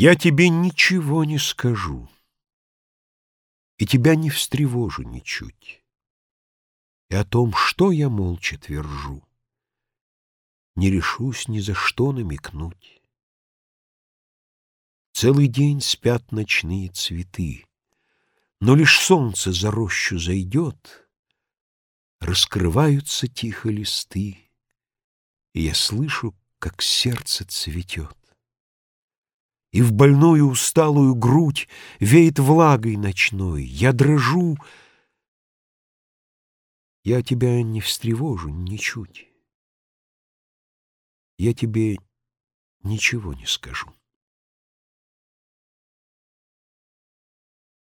Я тебе ничего не скажу, и тебя не встревожу ничуть, и о том, что я молча твержу, не решусь ни за что намекнуть. Целый день спят ночные цветы, но лишь солнце за рощу зайдет, раскрываются тихо листы, и я слышу, как сердце цветет. И в больную усталую грудь Веет влагой ночной. Я дрожу. Я тебя не встревожу ничуть. Я тебе ничего не скажу.